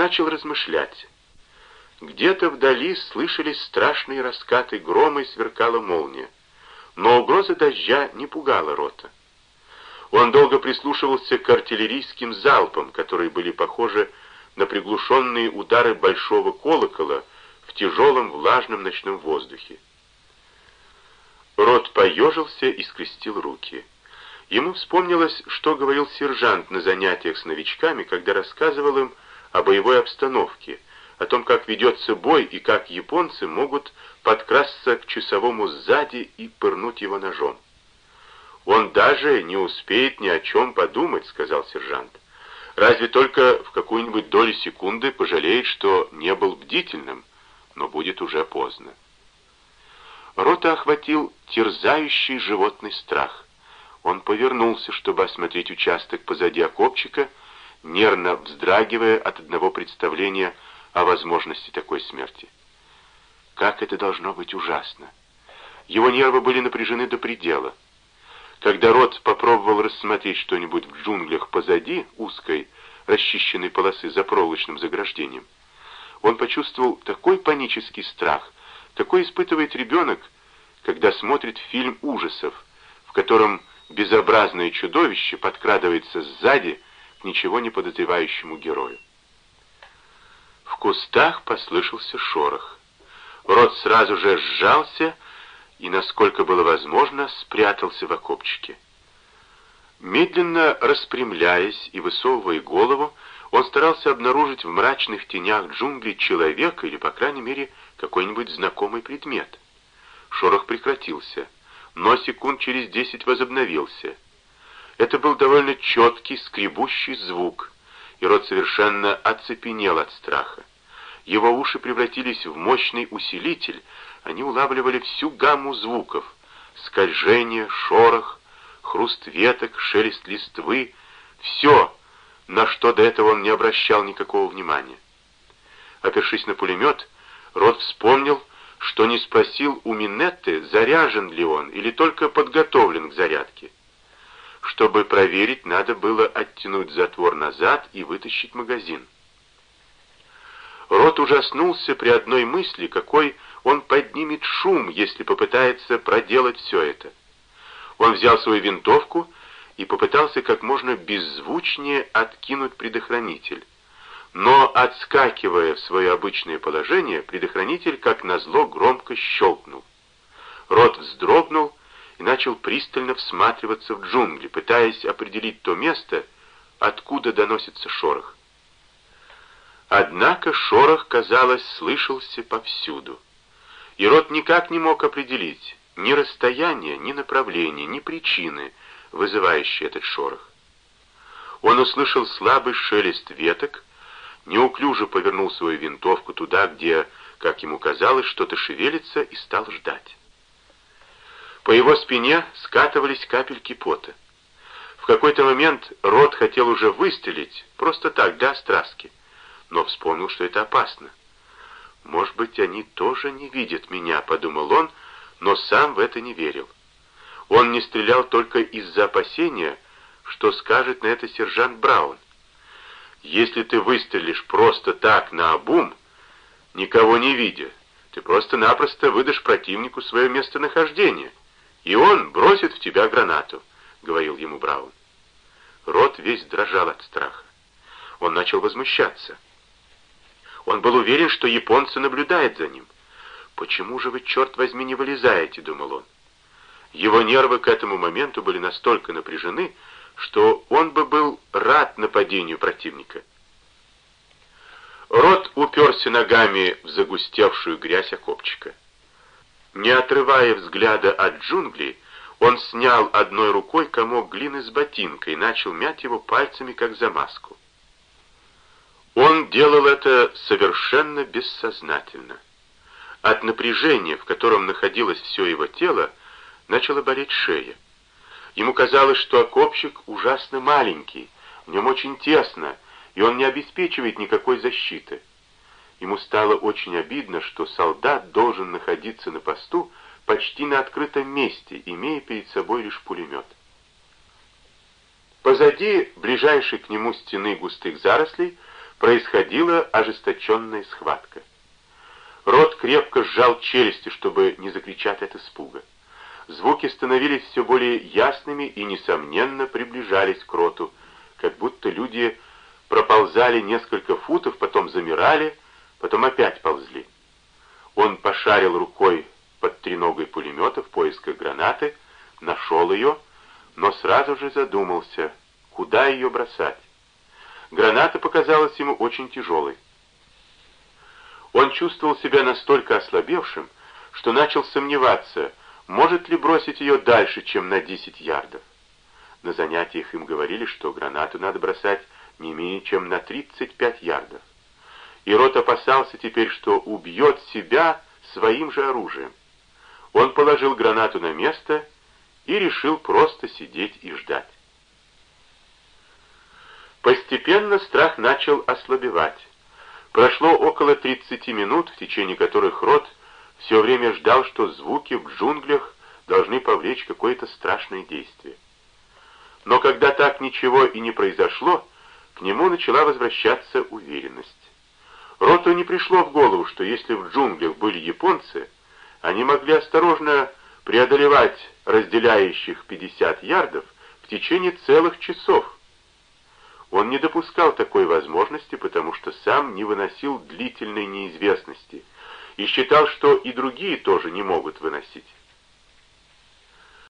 начал размышлять. Где-то вдали слышались страшные раскаты грома и сверкала молния. Но угроза дождя не пугала Рота. Он долго прислушивался к артиллерийским залпам, которые были похожи на приглушенные удары большого колокола в тяжелом влажном ночном воздухе. Рот поежился и скрестил руки. Ему вспомнилось, что говорил сержант на занятиях с новичками, когда рассказывал им о боевой обстановке, о том, как ведется бой и как японцы могут подкрасться к часовому сзади и пырнуть его ножом. «Он даже не успеет ни о чем подумать», — сказал сержант. «Разве только в какую-нибудь долю секунды пожалеет, что не был бдительным, но будет уже поздно». Рота охватил терзающий животный страх. Он повернулся, чтобы осмотреть участок позади окопчика, нервно вздрагивая от одного представления о возможности такой смерти. Как это должно быть ужасно! Его нервы были напряжены до предела. Когда Рот попробовал рассмотреть что-нибудь в джунглях позади узкой, расчищенной полосы за проволочным заграждением, он почувствовал такой панический страх, какой испытывает ребенок, когда смотрит фильм ужасов, в котором безобразное чудовище подкрадывается сзади ничего не подозревающему герою. В кустах послышался шорох. Рот сразу же сжался и, насколько было возможно, спрятался в окопчике. Медленно распрямляясь и высовывая голову, он старался обнаружить в мрачных тенях джунглей человека или, по крайней мере, какой-нибудь знакомый предмет. Шорох прекратился но секунд через десять возобновился. Это был довольно четкий, скребущий звук, и рот совершенно оцепенел от страха. Его уши превратились в мощный усилитель, они улавливали всю гамму звуков — скольжение, шорох, хруст веток, шелест листвы — все, на что до этого он не обращал никакого внимания. Опершись на пулемет, Рот вспомнил, что не спросил у Минетты, заряжен ли он или только подготовлен к зарядке. Чтобы проверить, надо было оттянуть затвор назад и вытащить магазин. Рот ужаснулся при одной мысли, какой он поднимет шум, если попытается проделать все это. Он взял свою винтовку и попытался как можно беззвучнее откинуть предохранитель. Но, отскакивая в свое обычное положение, предохранитель, как назло, громко щелкнул. Рот вздрогнул и начал пристально всматриваться в джунгли, пытаясь определить то место, откуда доносится шорох. Однако шорох, казалось, слышался повсюду. И Рот никак не мог определить ни расстояние, ни направление, ни причины, вызывающие этот шорох. Он услышал слабый шелест веток, неуклюже повернул свою винтовку туда, где, как ему казалось, что-то шевелится, и стал ждать. По его спине скатывались капельки пота. В какой-то момент Рот хотел уже выстрелить, просто так, для страстки, но вспомнил, что это опасно. «Может быть, они тоже не видят меня», — подумал он, но сам в это не верил. Он не стрелял только из-за опасения, что скажет на это сержант Браун. Если ты выстрелишь просто так, на обум, никого не видя, ты просто-напросто выдашь противнику свое местонахождение, и он бросит в тебя гранату», — говорил ему Браун. Рот весь дрожал от страха. Он начал возмущаться. Он был уверен, что японцы наблюдают за ним. «Почему же вы, черт возьми, не вылезаете?» — думал он. Его нервы к этому моменту были настолько напряжены, что он бы был рад нападению противника. Рот уперся ногами в загустевшую грязь окопчика. Не отрывая взгляда от джунглей, он снял одной рукой комок глины с ботинкой и начал мять его пальцами, как замазку. Он делал это совершенно бессознательно. От напряжения, в котором находилось все его тело, начала болеть шея. Ему казалось, что окопчик ужасно маленький, в нем очень тесно, и он не обеспечивает никакой защиты. Ему стало очень обидно, что солдат должен находиться на посту почти на открытом месте, имея перед собой лишь пулемет. Позади ближайшей к нему стены густых зарослей происходила ожесточенная схватка. Рот крепко сжал челюсти, чтобы не закричать от испуга. Звуки становились все более ясными и, несомненно, приближались к роту, как будто люди проползали несколько футов, потом замирали, потом опять ползли. Он пошарил рукой под треногой пулемета в поисках гранаты, нашел ее, но сразу же задумался, куда ее бросать. Граната показалась ему очень тяжелой. Он чувствовал себя настолько ослабевшим, что начал сомневаться, может ли бросить ее дальше, чем на 10 ярдов. На занятиях им говорили, что гранату надо бросать не менее чем на 35 ярдов. И Рот опасался теперь, что убьет себя своим же оружием. Он положил гранату на место и решил просто сидеть и ждать. Постепенно страх начал ослабевать. Прошло около 30 минут, в течение которых Рот все время ждал, что звуки в джунглях должны повлечь какое-то страшное действие. Но когда так ничего и не произошло, к нему начала возвращаться уверенность. Роту не пришло в голову, что если в джунглях были японцы, они могли осторожно преодолевать разделяющих 50 ярдов в течение целых часов. Он не допускал такой возможности, потому что сам не выносил длительной неизвестности и считал, что и другие тоже не могут выносить.